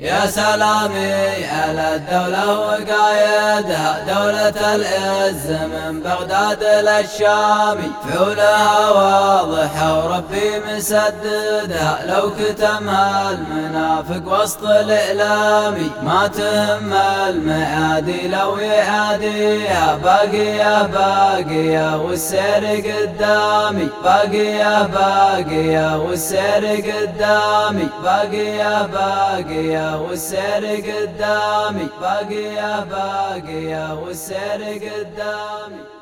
يا سلامي على الدولة وقايدها دولة العز من بغداد للشامي. فعولها واضحة وربي مسددها لو كتمها المنافق وسط الإعلامي. ما تهم المعادي لو يعاديها باقية باقية والسير قدامي. باقية باقية والسير قدامي. باقية باقية والسير قدامي باقية باقية والسير قدامي.